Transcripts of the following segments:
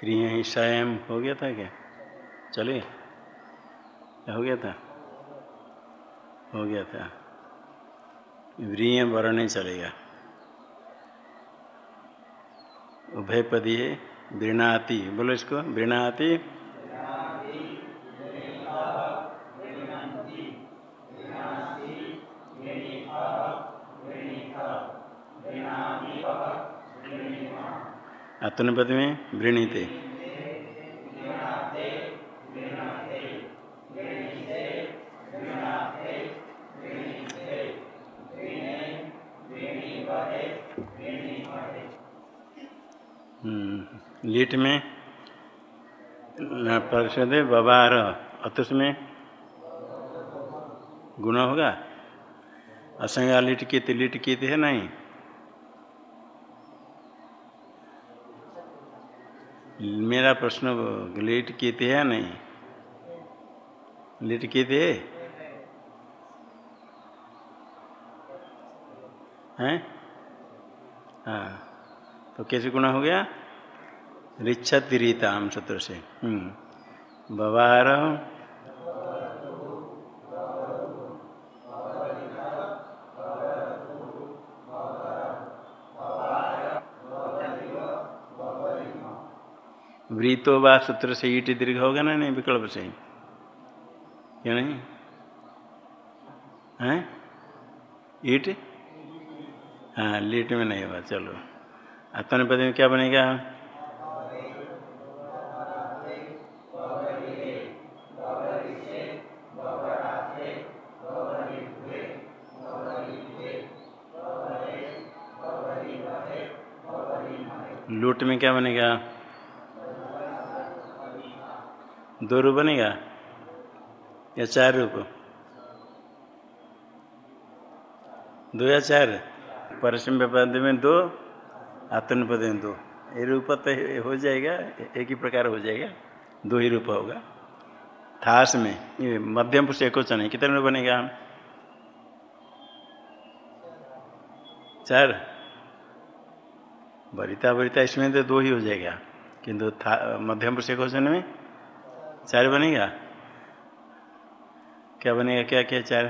क्रिय ही हो गया था क्या? चले हो गया था? हो गया था। व्रीय वर्ण नहीं चलेगा। उभयपदी वृणाति, बोलो इसको, वृणाति आत्मपद में वृणीते लीट में परिषद बबार, अतुष में गुण होगा? असंज्ञा लीट की लीट की है नहीं। मेरा प्रश्न लेट किए थे या नहीं? लेट किए थे? हैं? हाँ। तो कैसे गुणा हो गया? रिच्छत रीता हम सत्र से बवार वृतो व सूत्र से ईट दीर्घ होगा ना, नहीं, विकल्प से क्या नहीं? है? ईट? हाँ लीट में नहीं होगा चलो। आत्मन पद में क्या बनेगा? लूट में क्या बनेगा? दो रूप बनेगा? या चार रूप? दो या चार? परिश्रम पद में दो आत्म पद में दो। ये रूप तो हो जाएगा, एक ही प्रकार हो जाएगा। दो ही रूप होगा। थास में, ये मध्यम पुरुष एक वचन है। कितने रूप बनेगा? चार। बरिता बरिता इसमें तो दो ही हो जाएगा। किंतु था, मध्यम पुरुष एक वचन में चार बनेगा? क्या बनेगा? क्या क्या चार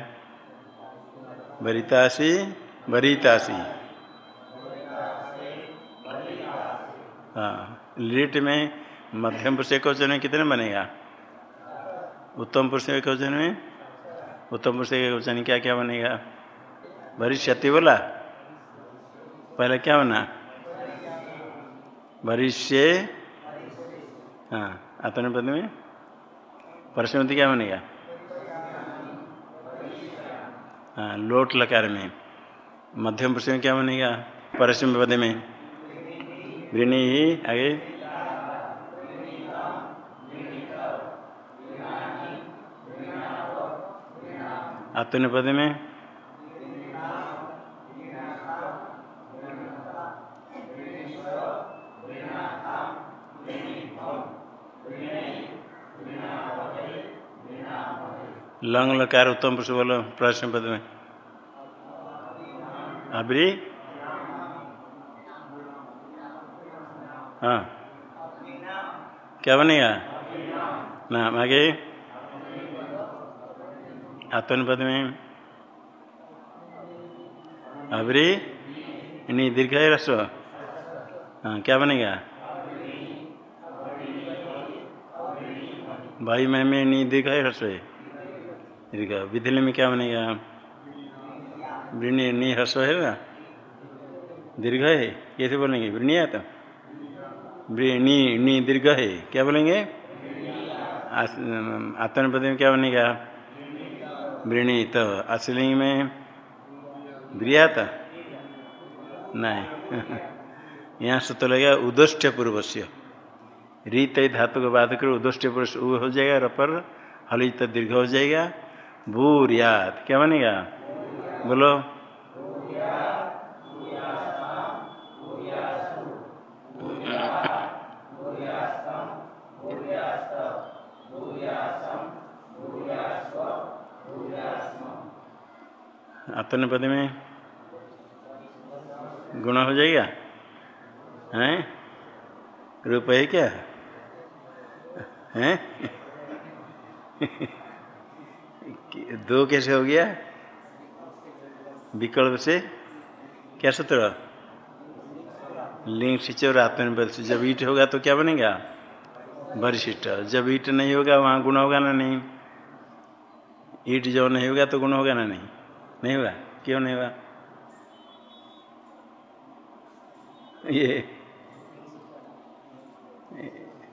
बरितासी बरितासी। हाँ लिट में मध्यम पुरुष एक वचन में कितने बनेगा? उत्तम पुरुष एक वचन में? उत्तम पुरुष एक वचन क्या क्या बनेगा? भविष्यति बोला। पहले क्या बना? भविष्य हाँ आत्मपद में? परसमति क्या बनेगा? हाँ लोट लकार में। मध्यम पुरुष में क्या बनेगा? परसम पद में। वृणी ही आगे। आत्म पद में। लंग लकार उत्तम पुरुष बोलो प्रश्न पद में। अबरी? हाँ। क्या बनेगा नाम आगे। आत्मन पद में। अबरी? नहीं दीर्घ है रस्व हाँ क्या बनेगा भाई मैं, में नहीं दीर्घ है रस्व दीर्घ विधिले में क्या बनेगा वृणी ह्रस्व है ना दीर्घ है कैसे बोलेंगे वृणिया तो नी नी दीर्घ है क्या बोलेंगे आत्मपद में क्या बनेगा वृणी तो असलिंग में ब्रियात नहीं यहाँ से तो लगेगा उदोष्ट पूर्व से रीत धातु को बात करो उदोष्ट पुरुष उ हो जाएगा रपर हलित दीर्घ हो जाएगा भूर याद क्या बनेगा? बोलो। आत्म पद में गुण हो जाएगा? हैं? रूप है क्या? हैं? दो कैसे हो गया? विकल्प से? क्या सूत्र? लिंग सिंच और आत्मनिर्भर से जब ईट होगा तो क्या बनेगा? वरिष्ठ जब ईट नहीं होगा, वहाँ गुण होगा ना नहीं? ईट जो नहीं होगा तो गुण होगा ना नहीं? नहीं होगा? क्यों नहीं होगा? ये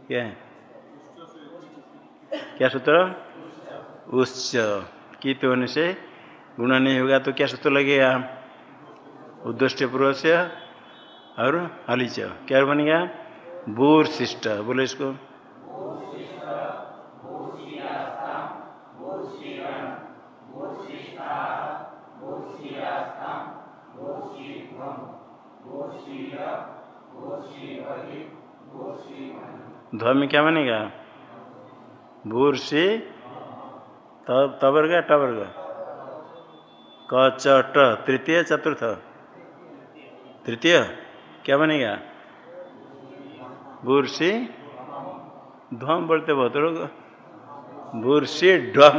क्या? क्या सूत्र? उच्च कित होने से गुण नहीं होगा तो क्या सूत्र लगेगा? उद्दष्ट पूर्व से और हलिच क्या बनेगा बूर शिष्ट बोलो इसको। ध्व में क्या बनेगा? भूर से तब तवर्ग टवर्ग क च, ट, तृतीय, चतुर्थ। तृतीय? क्या बनेगा भूर से ध्वम बोलते बहुत लोग। भूर से ढम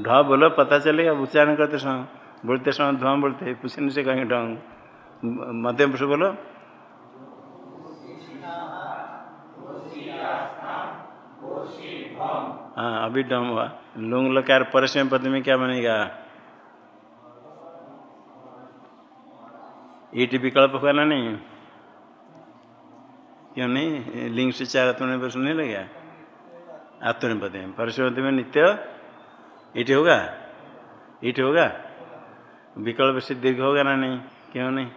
ढ बोलो, पता चलेगा, उच्चारण करते समय। बोलते समय ध्वम बोलते पूछने से कहेंगे ढंग मध्यम पुरुष बोलो। हाँ अभी डम हुआ। लुंग लकार परसम पद में क्या बनेगा? ईट विकल्प हुआ ना नहीं? क्यों नहीं? लिंग से चार आत्मनिर्भर नहीं लगे आत्मनिपद में। परसम में नित्य ईट होगा? ईट होगा? विकल्प से दीर्घ होगा ना नहीं? क्यों नहीं?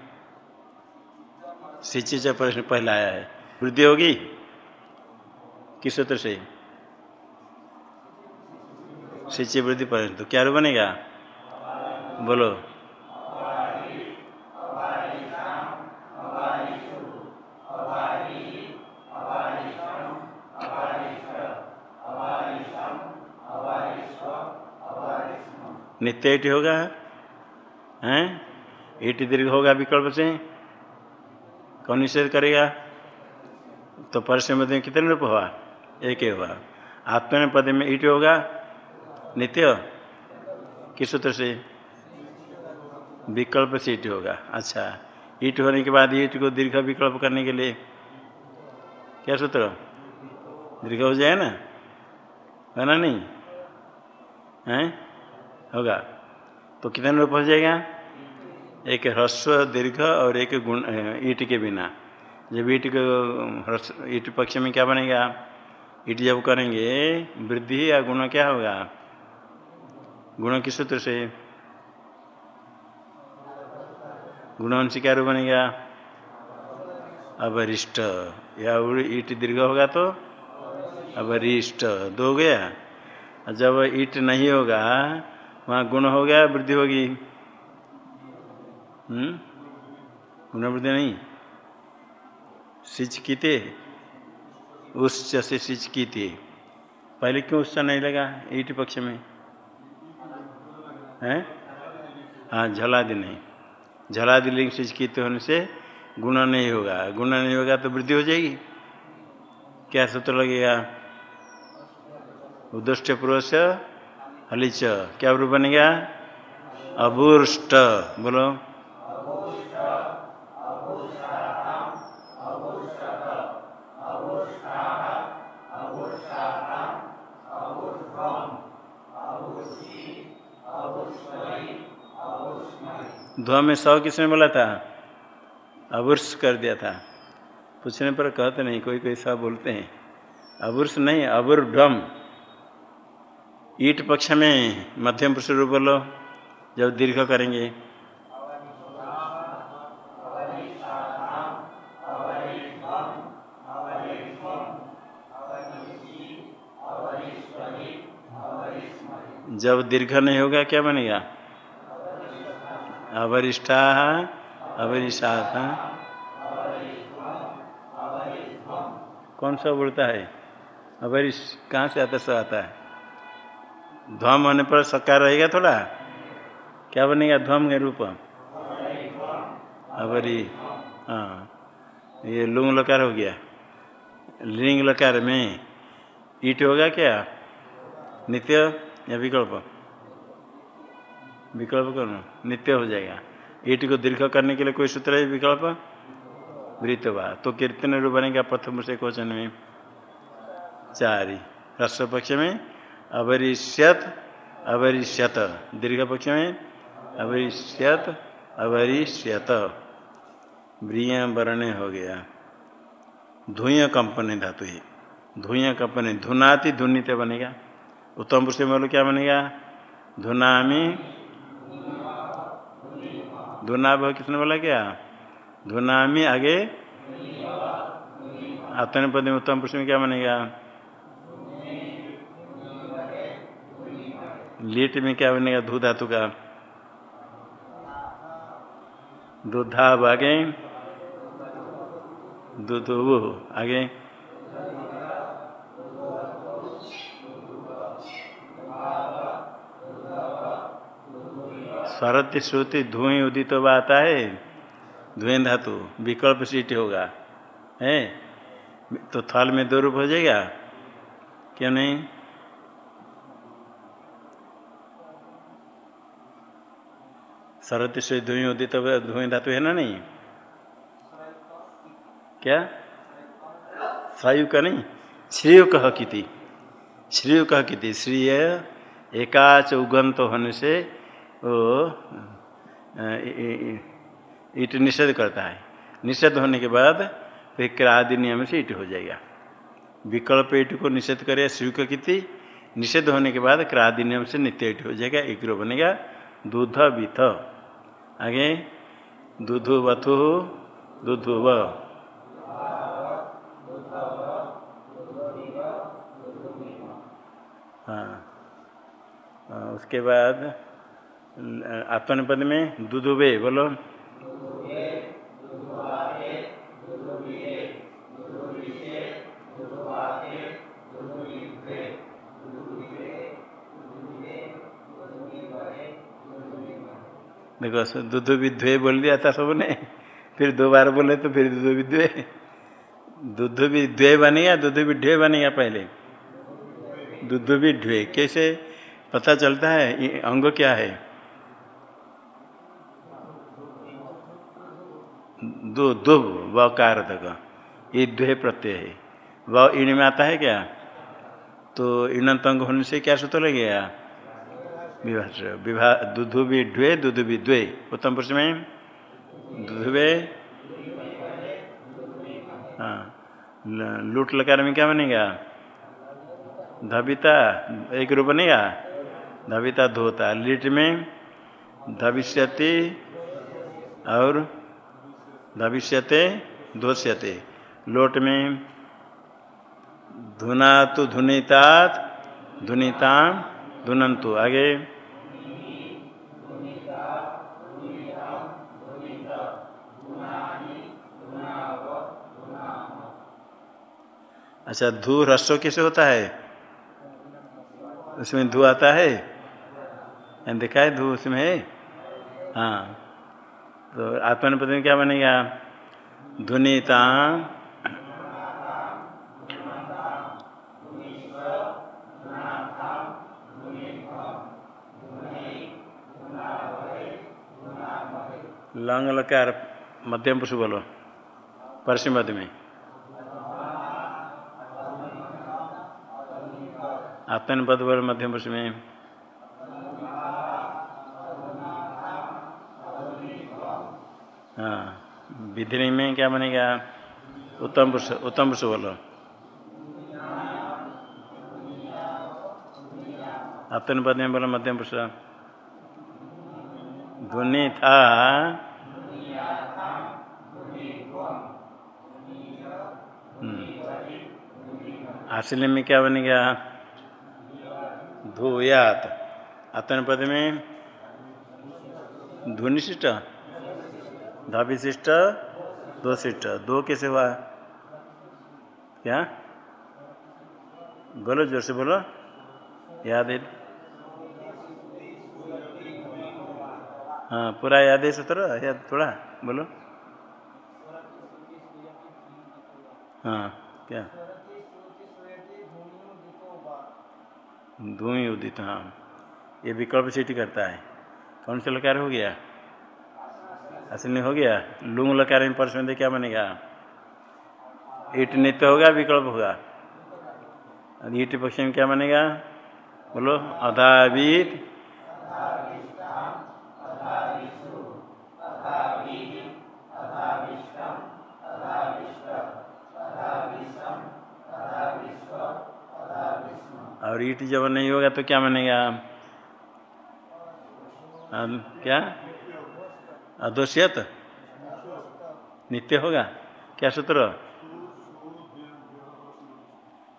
सिंचित प्रश्न पहला आया है। वृद्धि होगी? किस सूत्र से? सिंची वृद्धि पर तो क्या रूप बनेगा? बोलो। नित्य ईट होगा? हैं? ईट दीर्घ होगा विकल्प से। कौन निषेध करेगा? तो परसम कितने रूप हुआ? एक ही हुआ। आत्मा पद में ईट होगा। नित्य। किस सूत्र से विकल्प से ईट होगा। अच्छा। ईट होने के बाद ईट को दीर्घ विकल्प करने के लिए क्या सूत्र? दीर्घ हो जाए ना? है ना नहीं? है? होगा। तो कितने रूप हो जाएगा? एक ह्रस्व, दीर्घ और एक गुण ईट के बिना। जब ईट को ईट पक्ष में क्या बनेगा? ईट जब करेंगे, वृद्धि या गुण क्या होगा? गुण किस सूत्र से। गुणवंशी क्या रूप बनेगा। अवरिष्ट। या ईट दीर्घ होगा तो? अवरिष्ट। दो गया? जब ईट नहीं होगा, वहाँ गुण हो गया, वृद्धि होगी। गुण वृद्धि नहीं? सिच कीते। उच्च से सिच कीते। पहले क्यों उच्च नहीं लगा ईट पक्ष में? है? हाँ झलादि नहीं। झलादि लिंग से कीते होने से गुण नहीं होगा। गुण नहीं होगा तो वृद्धि हो जाएगी। क्या सूत्र लगेगा? उदुष्ट पुरुष हलिच। क्या रूप बनेगा? अभूष्ट बोलो। धुआ में सौ किसने बोला था? अबुर्स कर दिया था। पूछने पर कहते नहीं, कोई कोई सब बोलते हैं। अबुर्स नहीं अबुर्ढम ईट पक्ष में मध्यम पुरुष रूप बोलो, जब दीर्घ करेंगे। जब दीर्घ नहीं होगा, क्या बनेगा? अवरिष्ठा अवरिष्ठा कौन सा बोलता है? अवरिष्ठ कहाँ से आता सब आता है? ध्वम होने पर सकार रहेगा थोड़ा? क्या बनेगा ध्वम के रूप? अवरी हाँ। ये लुंग लकार हो गया। लिंग लकार में ईट होगा क्या? नित्य या विकल्प? विकल्प करो नित्य हो जाएगा। ईट को दीर्घ करने के लिए कोई सूत्र है विकल्प? वृतवा तो कीर्तन रूप बनेगा प्रथम से क्वेश्चन में। चारि। ह्रस्व पक्ष में अवरिष्यत अवरिष्यत। दीर्घ पक्ष में अवरिष्यत अवरिष्यत। ब्रिय वर्ण हो गया। धुय कंपनी धातु ही। धुय कंपनी, धुनाति धुनित बनेगा। उत्तम पुरुष में क्या बनेगा? धुनामी धुना किसने बोला क्या? धुनामी आगे? आत्म पद में उत्तम पुरुष में क्या बनेगा? लीट में क्या बनेगा? धू धातु का। दूधा आगे? दूध आगे? स्वरति श्रुति धुएँ उदित तो आता है। धुएँ धातु, विकल्प सीट होगा। है? तो थल में दो रूप हो जाएगा। क्यों नहीं? सरत से धुएँ उदित तो धुएँ धातु है ना नहीं? क्या? सायु का नहीं। श्रेय कह की श्रेय कह की थी श्रेय एकाच उगंत होने से वो ईट निषेध करता है। निषेध होने के बाद फिर क्रादि नियम से ईट हो जाएगा। विकल्प ईट को निषेध करे स्वीक की निषेध होने के बाद क्रादि नियम से नित्य ईट हो जाएगा एक बनेगा, दूध विथ। आगे, दूधु वथु, दूधु व। हाँ उसके बाद आत्मन पद में दुदुबे, बोलो। देखो दूध विध्वे बोल दिया था सबने। फिर दो बार बोले तो फिर दूध विध्वे दूध विध्वे बनेगा दूध विध्वे बनेगा पहले। दूध विध्वे कैसे? पता चलता है अंग क्या है? दो दो व तक ये द्वे प्रत्यय है। व इन में आता है क्या? तो इन तंग होने से क्या सूत्र लगेगा विभा विभा दुधु भी ढ्वे दुधु भी द्वे। उत्तम पुरुष में? दुधुवे हाँ। लूट लकार में क्या बनेगा? धविता एक रूप बनेगा? धविता धोता। लिट में धविष्यति और भविष्यते दोष्यते लोट में धुना तो धुनितात धुनिता धुनंतु आगे। अच्छा धू रस्व कैसे होता है? उसमें धू आता है? देखा है, धू उसमें है? हाँ। तो आत्मन पद में क्या बनेगा? धुनीता। लंग लकार मध्यम पुरुष बोलो। परसिम पद में। आत्मन पद बोलो मध्यम पुरुष में। हाँ विधि में क्या बनेगा? उत्तम पुरुष उत्तम पुरुष बोलो। आत्म पद में बोलो, मध्यम पुरुष। ध्वनि था हम्म। में क्या बनेगा? धोयात। आत्म पद में ध्वनिशिष्ट धाविशिष्ट दो शिष्ट दो कैसे हुआ क्या? बोलो ज़ोर से बोलो। याद है? हाँ पूरा याद है सूत्र? याद थोड़ा? बोलो। हाँ क्या? धूमि उदित हाँ। ये विकल्प सीटी करता है। कौन सा लकार हो गया? असली हो गया। लुंग लकार में परस में क्या बनेगा? ईट नित्य होगा, विकल्प होगा? ईट पक्ष में क्या बनेगा? बोलो अधावीत और ईट जब नहीं होगा तो क्या बनेगा? क्या? अदोष्यत नित्य होगा क्या सूत्र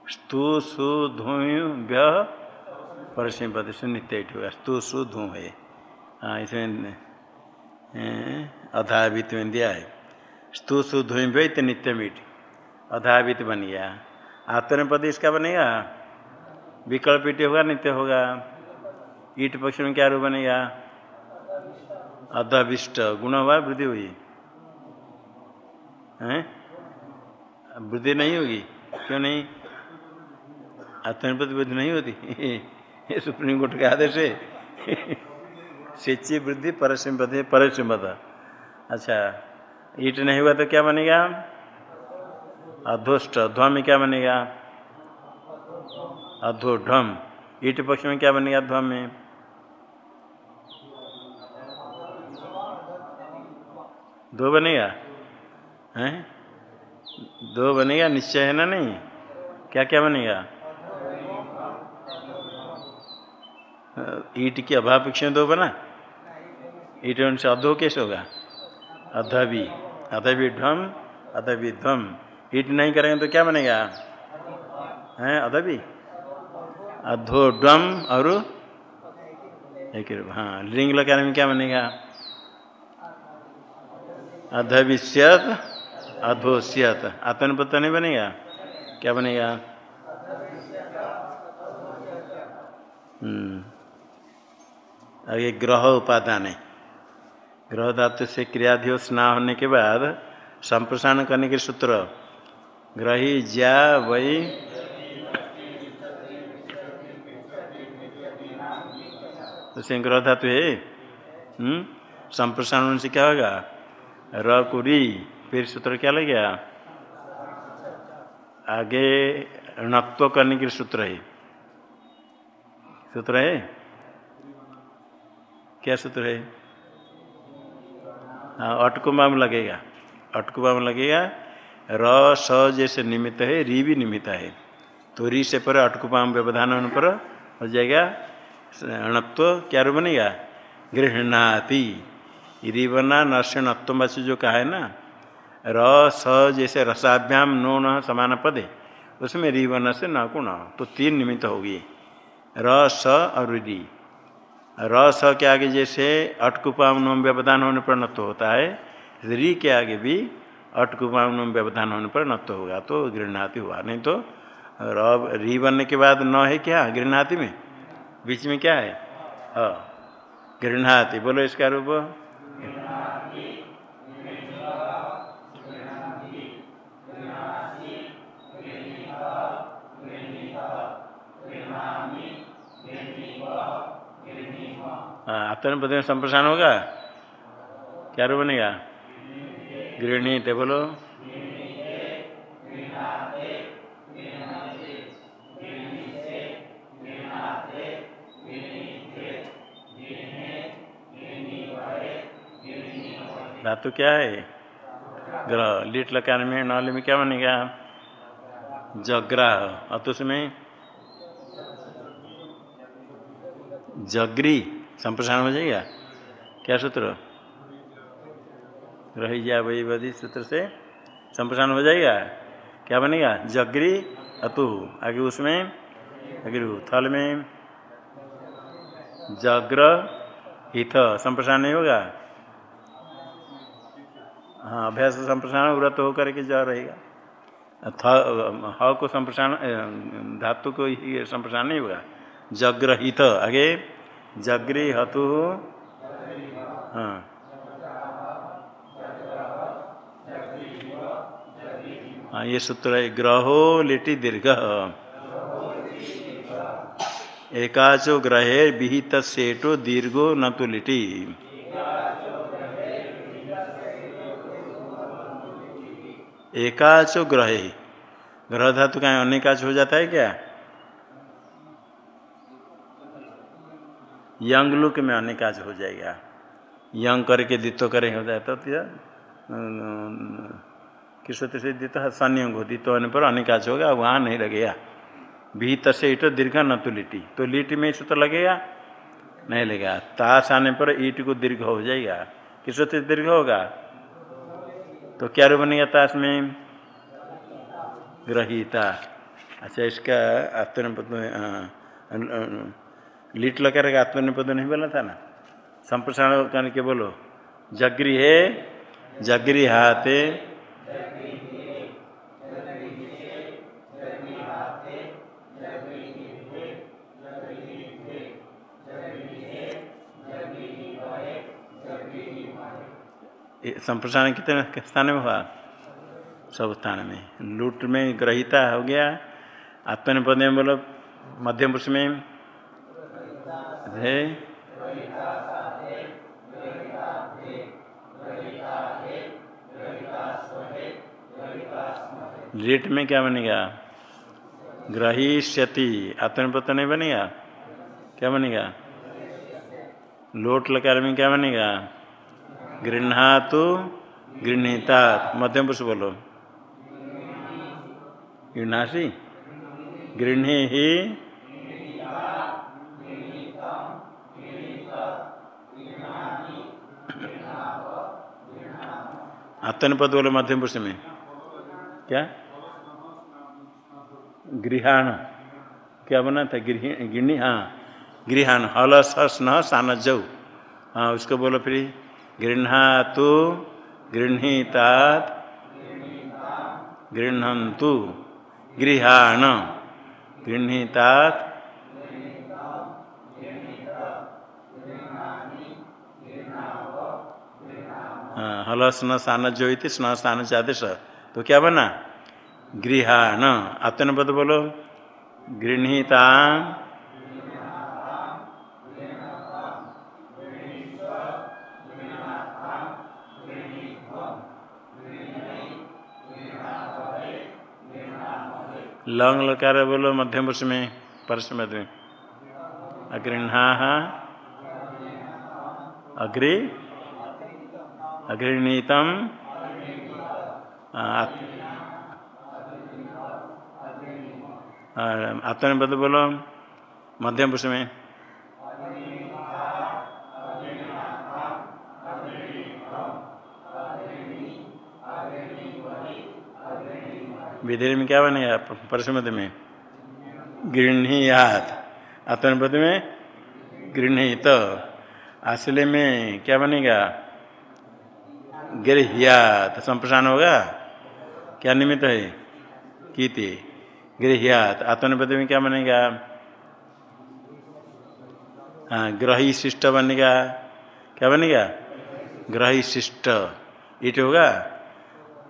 स्तु सु व्य परसिम पद होगा स्तु सु धू है हाँ इसमें अधावित में दिया है स्तु सु धू व्य नित्य मीट अधावित बन गया आत्मपद इसका बनेगा विकल्प ईट होगा नित्य होगा ईट पक्ष में क्या रूप बनेगा अधविष्ट गुण हुआ वृद्धि हुई है? वृद्धि नहीं होगी? क्यों नहीं? आत्मनिपति वृद्धि नहीं होती? सुप्रीम कोर्ट के आदेश है। सिच्ची वृद्धि परसिम पद परसिम पद। अच्छा ईट नहीं हुआ तो क्या बनेगा? अधोष्ट ध्वा में क्या बनेगा? अधोढ़ ईट पक्ष में क्या बनेगा ध्वा में दो बनेगा? हैं? दो बनेगा, निश्चय है ना नहीं? क्या क्या बनेगा? ईट की अभाव पक्ष में दो बना। ईट से अधो कैसे होगा? अधवी। अधवी ध्वम अधवी ध्वम। ईट नहीं करेंगे तो क्या बनेगा? हैं, अधवी? अधोडम और एक हाँ लिंग लगाने में क्या बनेगा? अधविष्यत अधोष्यत। आत्मनिपत्त नहीं बनेगा? क्या बनेगा? हम्म। आगे ग्रह उपादान है। ग्रह धातु से क्रियाधियो स्ना होने के बाद संप्रसारण करने के सूत्र। ग्रही ज्या वही तो ग्रह धातु है। हम्म। संप्रसारण से क्या होगा? र कुरी फिर सूत्र क्या लग गया? आगे ऋणत्व करने के सूत्र है। सूत्र है? क्या सूत्र है? हाँ अटकुमा में लगेगा। अटकुमा में लगेगा। र, स जैसे निमित्त है, री भी निमित्त है। तो री से पर अटकुपा व्यवधान होने पर हो जाएगा। अणत्व क्या रू बनेगा? गृहणाति। री बना नर्षणत्व से जो कहा है ना, र, स जैसे रसाभ्याम, नो, न, समान पदे, उसमें री बना से न गुण तो तीन निमित्त होगी। र, स और री र, स के आगे जैसे अटकुपाम नोम व्यवधान होने पर नत्व होता है, री के आगे भी अटकुपाम नोम व्यवधान होने पर नत्व होगा तो गृहणाति हुआ। नहीं तो र बनने के बाद न है क्या? गृहणाति में? बीच में क्या है? हाँ। बोलो इसका रूप। आत्मपद में संप्रसारण होगा? क्या रूप बनेगा? गृहणी बोलो धातु क्या है? ग्रह। लिट लकार में नाले में क्या बनेगा? जग्राह। अतुष में जगरी संप्रसारण हो जाएगा? क्या सूत्र? रही जा वही बदी सूत्र से संप्रसारण हो जाएगा? क्या बनेगा? जगरी अतु। आगे उसमें अग्रु थल में जग्र हित। संप्रसारण नहीं होगा? हाँ अभ्यास संप्रसारण व्रत होकर के जा रहेगा। थ ह को संप्रसारण धातु को ही संप्रसारण नहीं होगा जग्रहित, आगे जग्री हतु हाँ। हाँ ये सूत्र है, ग्रहो लिटि दीर्घ। एकाचो ग्रहे विहित सेटो दीर्घो न तो लिटी। एकाचो ग्रहे ग्रह धातु का अनेकाच हो जाता है क्या? यंग लुक में अनेकाच हो जाएगा। यंग करके दित्व करे, हो जाता तो किस से दित्व संयोग हो दित्व होने पर अनेकाच होगा, वहाँ नहीं लगेगा। भीत से ईट दीर्घ न तो लिटी। तो लिटी में इसे तो लगेगा? नहीं लगेगा। ताश आने पर ईट को दीर्घ हो जाएगा। किस दीर्घ होगा? तो क्या रूप बनेगा इसमें? ग्रहीता। अच्छा इसका आत्मनिपद लीट लगा रहेगा आत्मनिपद नहीं बोला था ना? संप्रसारण करने के बोलो। जगरी है, जगरी हाथे संप्रसारण कितने स्थान में हुआ। सब स्थान में। लूट में ग्रहिता हो गया। आत्मनिपद में बोलो, मध्यम पुरुष में। लेट में क्या बनेगा? ग्रहिष्यति। आत्मनिपद नहीं बनेगा। क्या बनेगा? लोट लकार में क्या बनेगा? गृहणातु गृहता मध्यम पुरुष बोलो। गृहसी गृहणी ही आत्मनिपद बोलो मध्यम पुरुष में। क्या? गृहाण। क्या बना था? गृह, गृहिणी हाँ। गृहान हल सान जऊ हाँ उसको बोलो फिर। गृहतु गृहीता गृहंतु गृहाण गृहीता हाँ हल स्न, सान जो स्न स्थान चादेश तो क्या बना? गृहाण। आत्मनिपद बोलो। गृहीता लंग लकार बोलो मध्यम पुरुष में परस में अग्रिणा अग्रि। अग्रणीतम आत्मनिपद बोलो मध्यम पुरुष में विधेय में क्या बनेगा परसमत में गृहणीयात। आत्मनिपद में गृहणीत। असले में क्या बनेगा? गृहियात। संप्रसारण होगा? क्या निमित्त है? कीते गृहियात। आत्मनिपद में क्या बनेगा? हाँ ग्रही शिष्ट बनेगा। क्या बनेगा? ग्रही शिष्ट ईट होगा?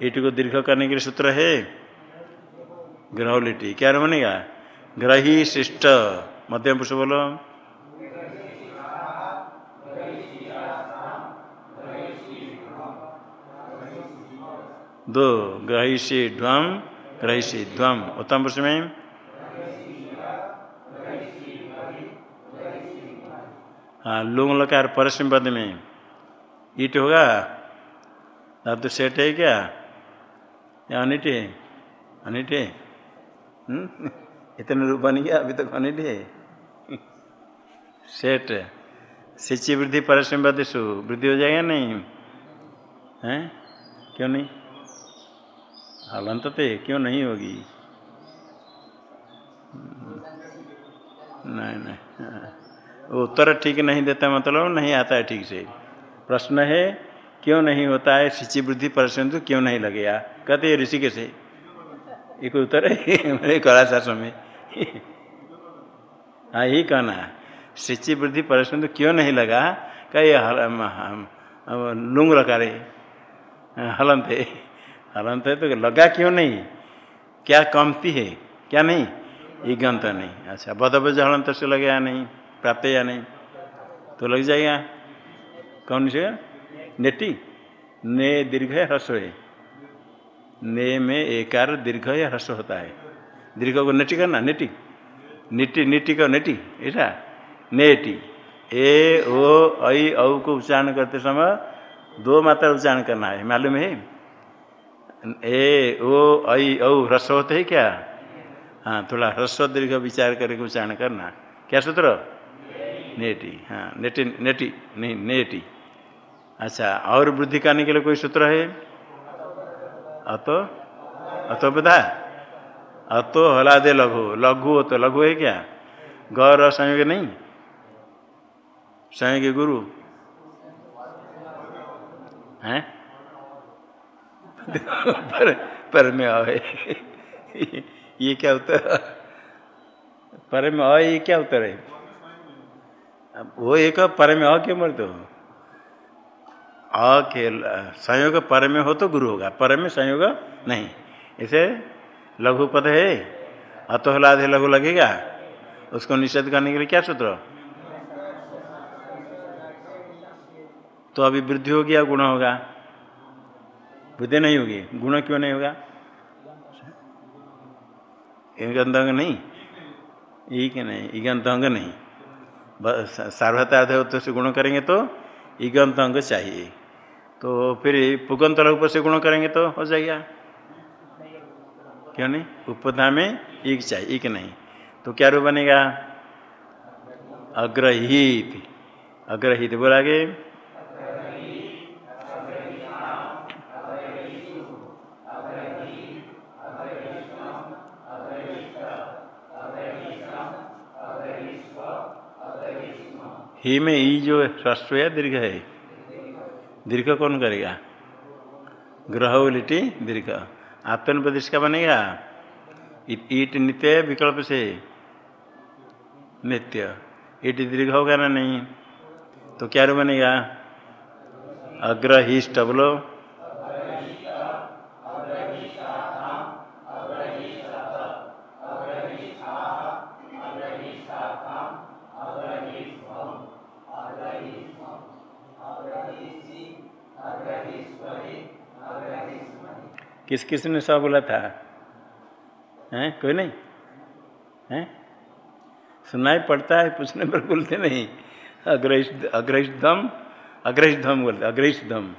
ईट को दीर्घ करने के लिए सूत्र है। ग्रहलिटी क्या बनेगा ग्रही शिष्ट। मध्यम पुरुष बोलो। दो, ग्रही से ध्वम ग्रही से ध्वम उत्तम पुरुष में? हाँ लुंग लकार परस्म पद में। ईट होगा? धातु सेट है क्या? या अनिट अनिट इतने रूप बन गया, अभी तो अनिट है। सेट सिंची वृद्धि परस्म पदेशु वृद्धि हो जाएगा नहीं? हैं? क्यों नहीं? हलंत क्यों नहीं होगी? नहीं नहीं उत्तर ठीक नहीं देता मतलब नहीं आता है ठीक से। प्रश्न है, क्यों नहीं होता है, सिंची वृद्धि परसेंट क्यों नहीं लगेगा? कहते ऋषि के एक उत्तर है? कला शासन में हाँ यही कहना सिंची वृद्धि परसेंट क्यों नहीं लगा? कई लुंग लगा रहे। हलंत है हलंत है तो लगा क्यों नहीं? क्या कमती है? क्या नहीं? ईगंत नहीं। अच्छा बदब जहलंत से लगेगा नहीं? प्राप्त या नहीं? तो लग जाएगा। कौन से नेटी? ने दीर्घ है ह्रस्व है ने में एकार दीर्घ या ह्रस्व होता है। दीर्घ को नेटी करना, नेटी। निटी निटी का नेटी, ऐसा? नेटी। ए, ओ, ऐ, औ को उच्चारण करते समय दो मात्रा उच्चारण करना है, मालूम है? ए, ओ, ऐ, औ, ह्रस्व होते है क्या? हाँ थोड़ा ह्रस्व, दीर्घ विचार करके उच्चारण करना। क्या सूत्र? नेटी। हाँ नेटी नेटी, नहीं, नेटी। अच्छा और वृद्धि करने के लिए कोई सूत्र है? अतो अतो बता अतो हलादे लघु। लघु हो तो लघु है क्या? गौर संयोग नहीं? संयोग गुरु। हैं? पर, पर में है। ये क्या उत्तर? पर में अ ये क्या उत्तर है? वो एक पर में अ क्यों बोलते हो? अ संयोग पर में हो तो गुरु होगा, पर में संयोग नहीं। इसे लघु पद है। अतोहलाद लघु लगेगा। उसको निषेध करने के लिए क्या सूत्र? तो अभी वृद्धि होगी या गुण होगा? वृद्धि नहीं होगी। गुण क्यों नहीं होगा? इगंत अंग नहीं। एक नहीं इगंत अंग नहीं। सार्वतार्थ तो से गुण करेंगे तो इगंत अंग चाहिए। तो फिर पुगंत रूप से गुण करेंगे तो हो जाएगा। क्यों नहीं? उपधा में एक चाहिए, एक नहीं। तो क्या रूप बनेगा? अग्रहित। अग्रहित बोला आगे ही में ई जो ह्रस्व या दीर्घ है। दीर्घ कौन करेगा? ग्रह लिटी दीर्घ। आत्मन प्रदेश का बनेगा? ईट नित्य विकल्प से। नित्य। ईट दीर्घ होगा ना नहीं? तो क्या बनेगा? अग्रहिष्ट बोलो किस किस ने सब बोला था? हैं? कोई नहीं। हैं? सुनाई पड़ता है, पूछने पर बोलते नहीं। अग्रहिष अग्रहिष्धम अग्रहिष्धम बोलते अग्रहिष्धम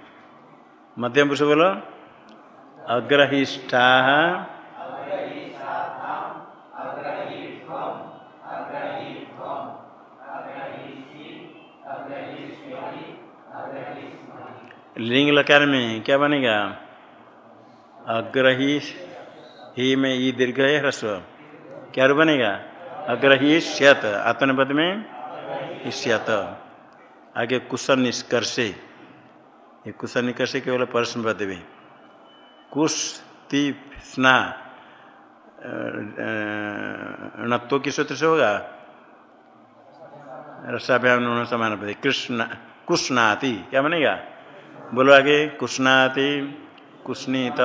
मध्यम पुरुष बोलो। अग्रहिष्ठा लिंग लकार में क्या बनेगा? अग्रही ही में ई दीर्घ है, ह्रस्व। क्या बनेगा? अग्रही श्यत आत्मनिपद में श्यत आगे कुशल निष्कर्षे। ये कुशल निष्कर्ष केवल परस्म पद में कुश ती स्ना णत्व किस सूत्र से होगा? रसाभ्याम समान पद कृष्ण कुष्णाति क्या बनेगा? बोलो आगे कुष्णाति कुष्णीत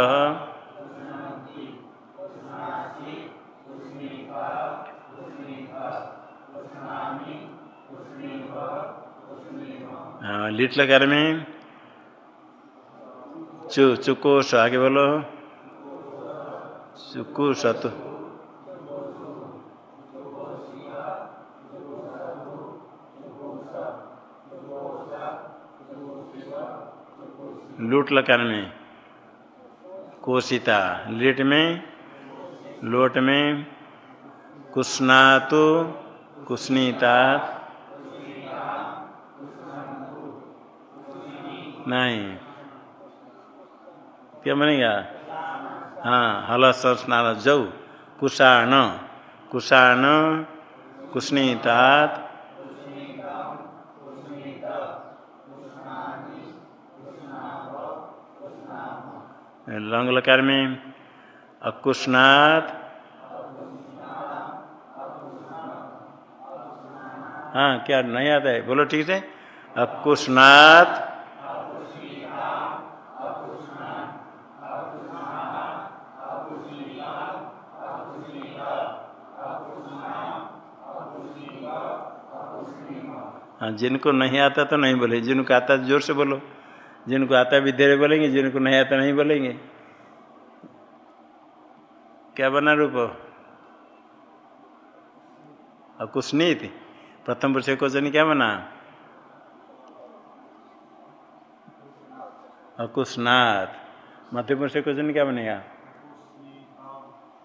हाँ लिट लकार में चु चुकोश आगे बोलो। चुकु सत लूट लकार में कोशिता, लिट में, लोट में कुष्णातु कुष्णीता नहीं। क्या बनेगा? हाँ हल स्नान, जौ कुषाण कुषाण कुष्णीतात लंग लकार में अकुष्णात हाँ क्या नहीं आता है? बोलो ठीक से। अकुष्णात हाँ जिनको नहीं आता तो नहीं बोले, जिनको आता तो ज़ोर से बोलो। जिनको आता धीरे बोलेंगे, जिनको नहीं आता नहीं बोलेंगे। क्या बना रूप? और कुछ नहीं थी। प्रथम पुरुष क्वेश्चन क्या बना? अकुशनाथ मध्य पुरुष क्वेश्चन क्या बनेगा?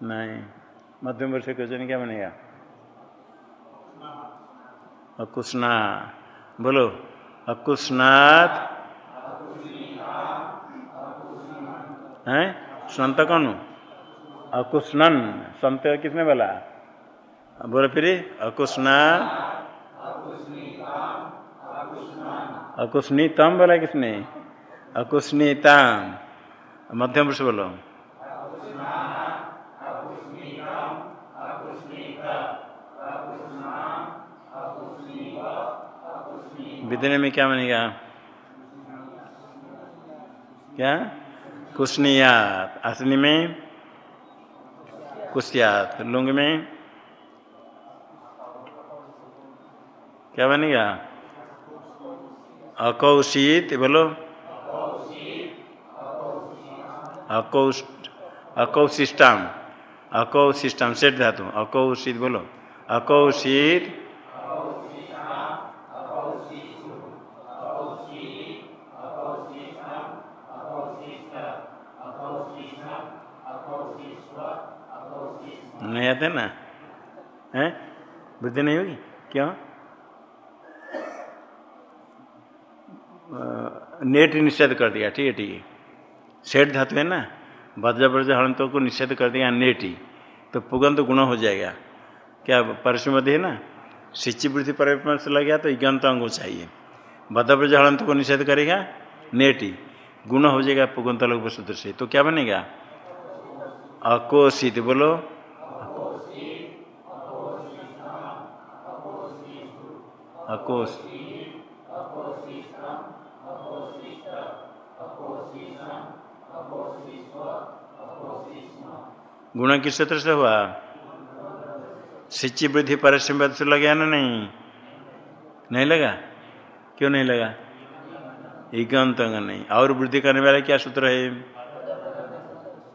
नहीं। मध्यम वर्ष क्वेश्चन क्या बनेगा? अकुशना बोलो। अकुशनाथ है? संत कौन अकुशनन संत किसने बोला? बोलो फिर। अकुशना अकुशनीतम बोला किसने? अकुशनीताम मध्यम पुरुष बोलो। विदने में क्या बनेगा? क्या? कुशनियात असली में कुशियात लुंग में। क्या बनेगा? अकौशित बोलो। अकौश अकौशिष्टाम अकौशिष्टाम सेठ धातु। अकौशित बोलो। अकौशित आते ना है? बुद्धि नहीं होगी? क्यों? नेट निषेध कर दिया, ठीक है ठीक है। सेठ धातु है ना? वज्र वज्र हलंतों को निषेध कर दिया नेटी तो पुगंत गुण हो जाएगा। क्या परसमधि है ना? शिक्षी वृद्धि पर लग गया तो इगंत अंग चाहिए। बद्रव्रज हलंत को निषेध करेगा नेट ही गुण हो जाएगा पुगंत लोग सूत्र से। तो क्या बनेगा? अकोषित बोलो अकोष गुण किस सूत्र से हुआ? शिक्षी वृद्धि परिश्रम से लगा ना नहीं? नहीं लगा? क्यों नहीं लगा? इगंत अंग नहीं। और वृद्धि करने वाला क्या सूत्र है?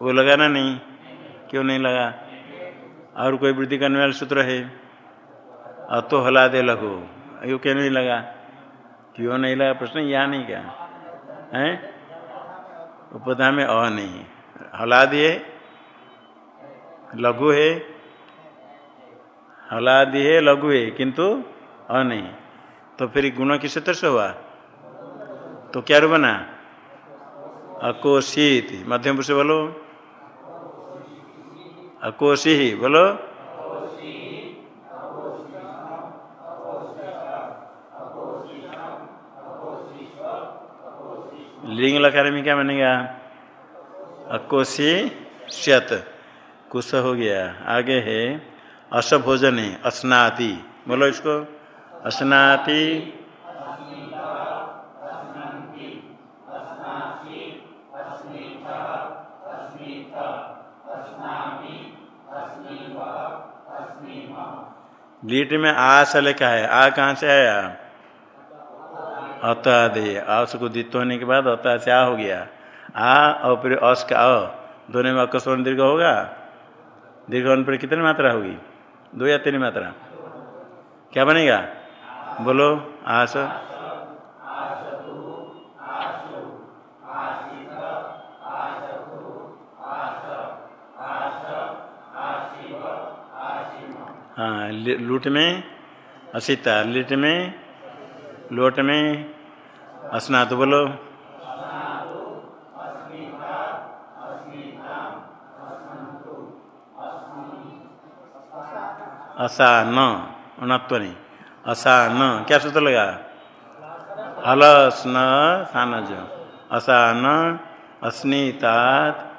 वो लगा ना नहीं? क्यों नहीं लगा? और कोई वृद्धि करने वाला सूत्र है? अतो हला दे लघु। यो क्यों नहीं लगा? क्यों नहीं लगा? प्रश्न यहाँ नहीं क्या? है? उपधा में अ नहीं हला दिए लघु है? हला दिए लघु है, किंतु अ नहीं तो फिर गुण किस तरह से हुआ? तो क्या रू बना? अकोशित मध्यम पुरुष बोलो। अकोशी बोलो। लिंग लकार में क्या बनेगा? अकोशी श्यत कुश हो गया। आगे है असभोजन है अस्नाति बोलो इसको। अस्नाति लीट में आ से लिखा है आ कहाँ से आया? अत दे आ उसको द्वित होने के बाद अत से आ हो गया। आ, और फिर अस का अ, दोनों में अकस्मरण दीर्घ होगा? दीर्घ होने पर कितनी मात्रा होगी? दो या तीन मात्रा? क्या बनेगा? बोलो, आस। हाँ लूट में, असीता, लिट में लोट में, अस्नात बोलो। असा न उनत्व नहीं असा न क्या सूत्र लगा? हल स्न सान जो असा न अस्नीतात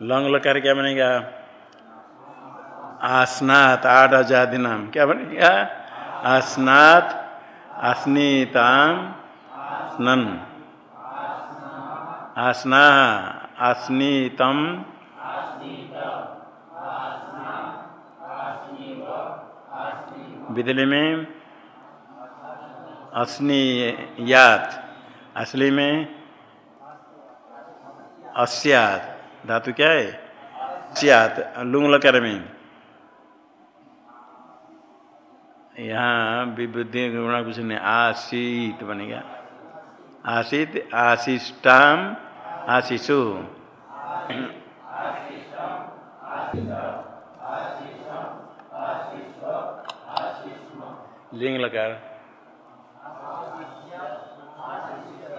लंग लकार क्या बनेगा? आसनात आठ आज़ादी नाम क्या बनेगा? आसनात, आसनीताम, स्नन। आसना, आस्नीतम। बिदली में अस्नीयात। असली में अस्यात। धातु क्या है? स्यात लुंग लकार में। यहाँ विबुद्धि गुणा कुछ नहीं आशीत बनेगा आशीत आशिष्टाम आशीषु लिंग लकार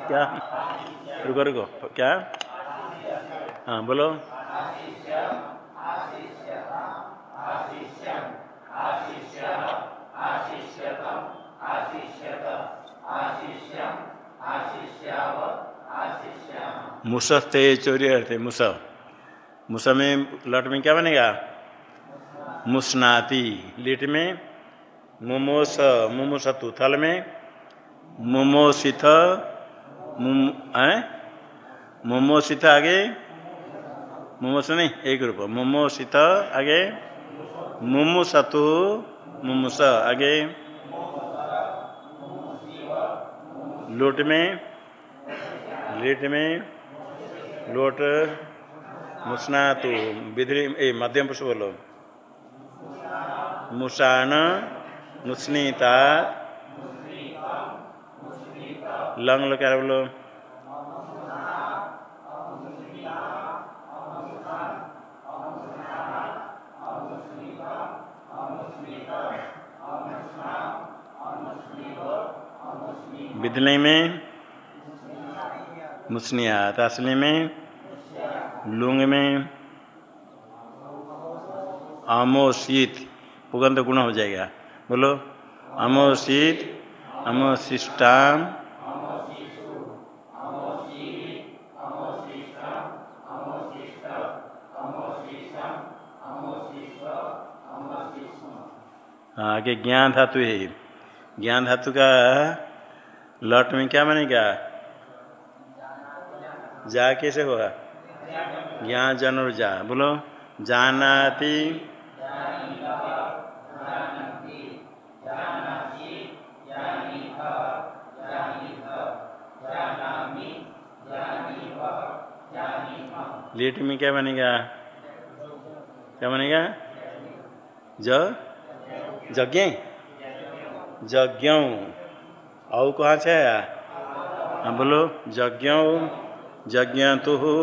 क्या? रुको रुको। क्या? हाँ बोलो। मुसस्ते चोरी अर्थ मुस मुस में लट में क्या बनेगा? मुस्नाती। लिट में मुमोस, मुमुसतु। थल में मुमोसिथ मुमोसिथ आगे मुमोस नहीं एक रूप। मुमोसिथ आगे। मुमुसतु मुमुस आगे। लोट में, लेट में, लोट, मुस्नातु विधि ए, मध्यम पुरुष बोलो। मुसान, मुस्नीता, लंग लो क्या बोलो? विधि में मुस्नियात असली में, लुंग में अमोशीत पुगंत गुण हो जाएगा। बोलो अमोशीत अमोशिष्टाम आगे ज्ञान धातु है। ज्ञान धातु का लट में क्या बनेगा जा कैसे होगा ज्ञान जन और जा। बोलो, जानाति। लेट में क्या बनेगा क्या? बनेगा ज? यज्ञ यज्ञ और कहाँ से आया हाँ बोलो। यज्ञ यज्ञ तो हो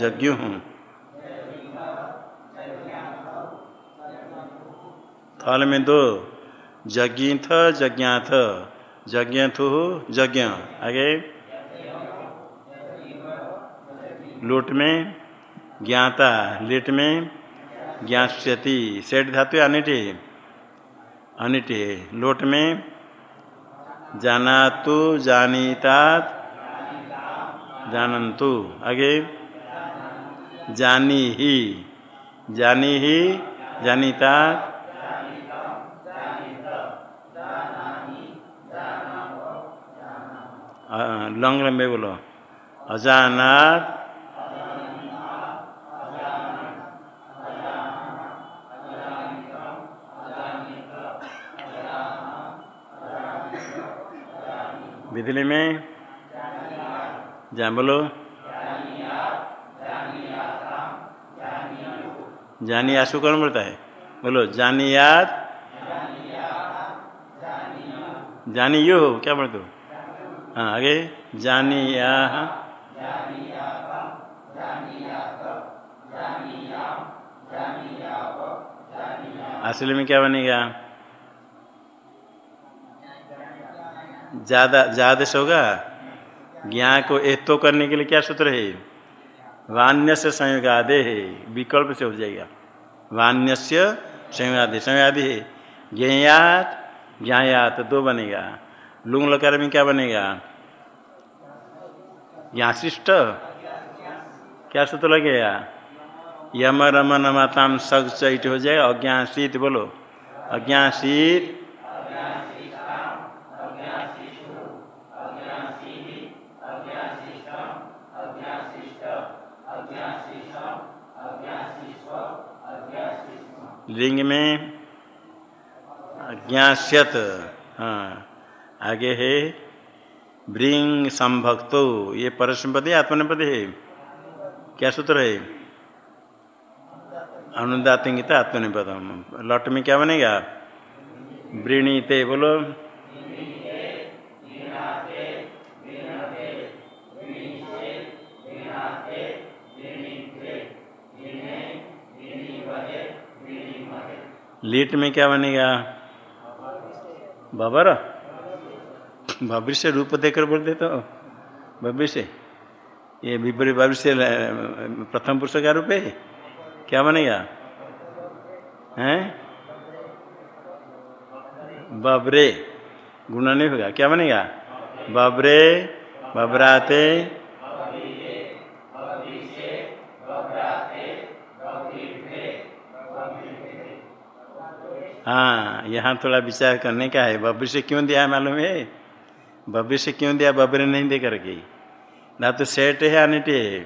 यज्ञ। हूँ थल में दो। यज्ञथ, यज्ञाथ। यज्ञ हो यज्ञ। आगे। लोट में। ज्ञाता। लेट में। ज्ञास्यति। सेठ धातु अनिटे अनिटे लोट में। जानातु जानीता जानंतु आगे। जानी ही जानी ही जानीता लंग लंबे बोलो। अजानात। बिजली में जा बोलो। जानी आशु कौन बोलता है? बोलो जानियात जानी यो हो, क्या बोलते हो? हाँ आगे। जानिया असली में क्या बनेगा? ज़्यादा ज़्यादा से होगा ज्ञान को एतो करने के लिए क्या सूत्र है? वान्य से संयोग आदे है। विकल्प से हो जाएगा। वान्य से संयोग आदि संयोग आदि है। ज्ञात ज्ञायात दो बनेगा। लुंग लकार में क्या बनेगा? ज्ञाशिष्ट क्या सूत्र लगेगा यम रम नमाताम सग चैट हो जाएगा। अज्ञाशीत बोलो। अज्ञाशीत लिंग में ज्ञास्यत हाँ आगे है ब्रिंग संभक्तो, ये परस्मपद है आत्मनिपद है। क्या सूत्र है? अनुदातंगिता आत्मनिपद लट में क्या बनेगा? वृणीते बोलो। लीट में क्या बनेगा? बाबर? भविष्य रूप देकर बोल दे तो भविष्य? से ये विपरीत भविष्य प्रथम पुरुष का रूप है। क्या बनेगा? हैं? बबरे। गुणा नहीं होगा। क्या बनेगा? बबरे, बबराते हाँ यहाँ थोड़ा विचार करने का है। भविष्य क्यों दिया मालूम है? भविष्य क्यों दिया? बबरे नहीं दे करके ना तो सेट है अनिट है?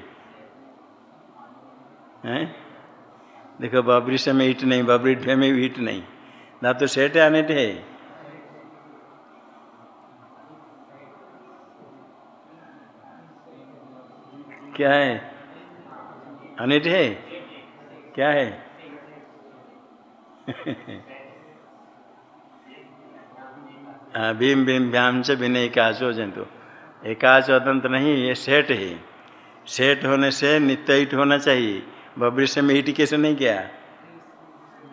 हैं? देखो बबरी से में ईट नहीं बबरी ढे में भी ईट नहीं। ना तो सेट है अनिट है? क्या है? अनिट है? क्या है? भीम भीम भ्याम से भिन्न एकाचो जंतु एकाच अदंत नहीं, ये सेठ है। सेठ होने से नित्य ईट होना चाहिए। बबरी से में ईट कैसे नहीं किया।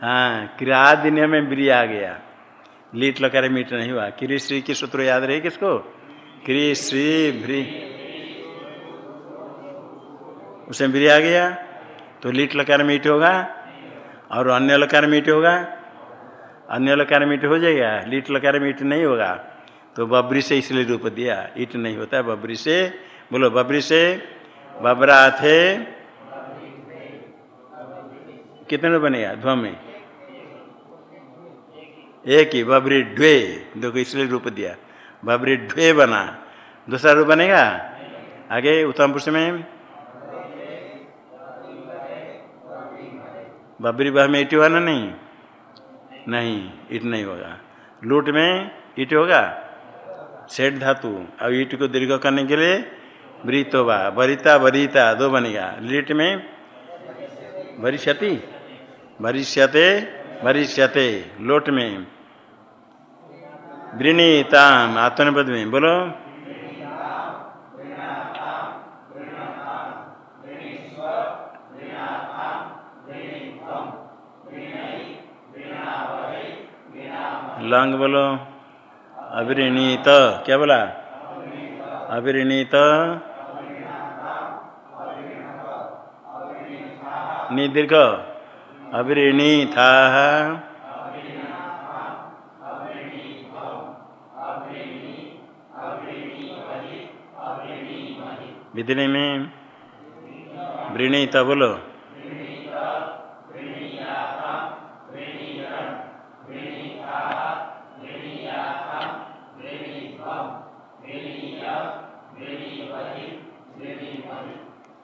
हाँ क्रिया दिन में ब्री आ गया। लीट लकार मीट नहीं हुआ। क्री श्री की सूत्र याद रहे किसको? क्री श्री भ्री उसमें ब्री आ गया। तो लीट लकार मीट होगा और अन्य लकार मीट होगा। अन्य लकार मीट हो जाएगा, लीट लकार मीट नहीं होगा। तो बबरी से इसलिए रूप दिया ईट नहीं होता है बबरी से, बोलो, बबरी से बबरा थे कितने रूप बनेगा? ध्व में। एक ही, बबरी ढ्वे, देखो इसलिए रूप दिया। बबरी ढ्वे बना। दूसरा रूप बनेगा? आगे, उत्तम पुरुष में। बबरी बह में ईट हुआ ना नहीं? नहीं, ईट नहीं होगा। लूट में ईट होगा? सेठ धातु। अब ईट को दीर्घ करने के लिए वृतोबा वरिता वरिता, दो बनेगा। लीट में भरिष्यति भरिष्यते भरिष्यते लोट में वृणीताम आत्मनिपद में। बोलो। लंग बोलो अभिरणीत क्या बोला? अभिरणीत निदीर्घ। अभिऋणी था विधि में वृणीत बोलो।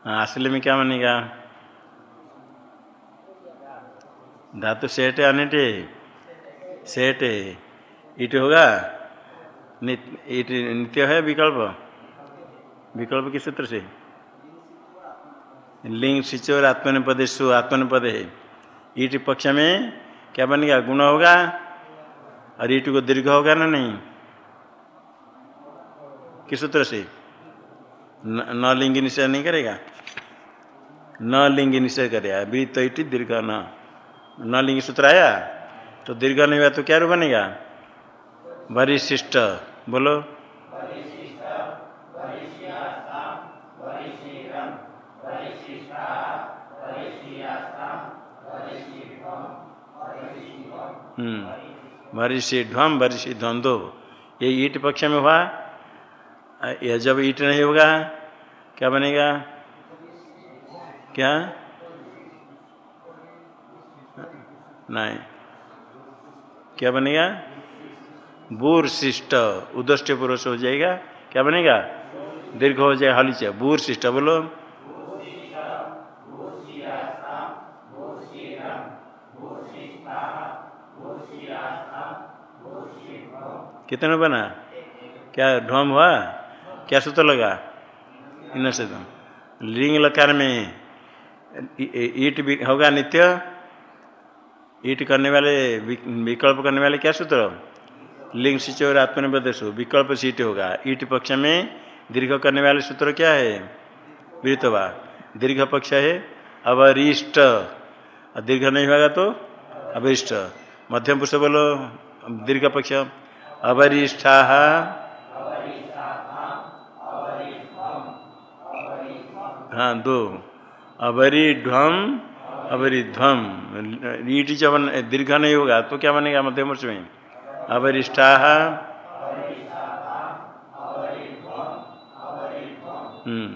असली में क्या बनेगा? धातु सेठ है, अनिट है? है। ईट होगा? ईट नित्य है, विकल्प? विकल्प किस सूत्र से? लिंग, सिचोर आत्मनिपदेशु आत्मनिपद है। ईट पक्ष में क्या बनेगा? गुण होगा? और ईट को दीर्घ होगा ना नहीं? किस सूत्र से? न लिंग निश्चय नहीं करेगा? न लिंग निश्चय करेगा वृत्त इटी दीर्घ न न लिंग सूत्र आया तो दीर्घ नहीं हुआ तो क्या रूप बनेगा? वरिशिष्ट बोलो। हम्म वरिषि ध्वंदो ये ईट पक्ष में हुआ? यह जब ईट नहीं होगा, क्या बनेगा? क्या? नहीं। क्या बनेगा? बूर शिष्ट उदस्ट पुरुष हो जाएगा। क्या बनेगा? दीर्घ हो जाएगा हलिच बूर शिष्ट बोलो। कितने बना? क्या ढोम हुआ? क्या सूत्र लगा? इन से तो। लिंग लकार में। ईट होगा नित्य। ईट करने वाले, विकल्प करने वाले क्या सूत्र? लिंग सिंच और आत्मनिबद्धु विकल्प सीट होगा। ईट पक्ष में दीर्घ करने वाले सूत्र क्या है? वृतवा दीर्घ पक्ष है अवरिष्ट। दीर्घ नहीं होगा तो अवरिष्ट। मध्यम पुरुष बोलो, दीर्घ पक्ष। अवरिष्ठा। हाँ दो। अवरिध्वम अवरिध्वम ईट जब दीर्घ नहीं होगा तो क्या बनेगा मध्यम में? अवरिष्ठा हम्म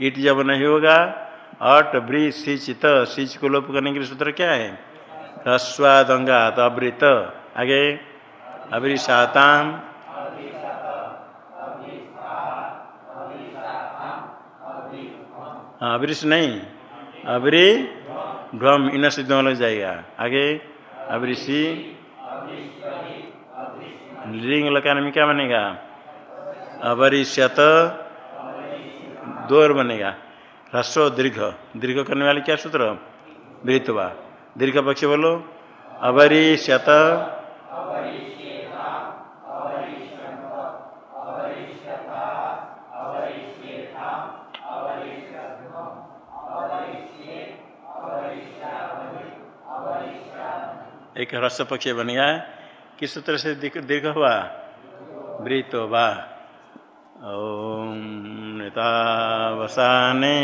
ईट जब नहीं होगा अट, ब्री, सिच, त, सिच को लोप करने के लिए सूत्र क्या है? ह्रस्वादंगा तो अवृत। आगे अवृषाताम हाँ अवृष नहीं। अवरी ध्वम इन से ध्वम लग जाएगा आगे अवृषि लिंग लकार में क्या बनेगा अवरिष्यत दो बनेगा ह्रस्व दीर्घ दीर्घ करने वाले क्या सूत्र वृतवा दीर्घ पक्ष बोलो अवरिष्यत एक ह्रस्व पक्ष बन गया किस सूत्र से दीर्घ हुआ? वृतो वा ओम नेता वसाने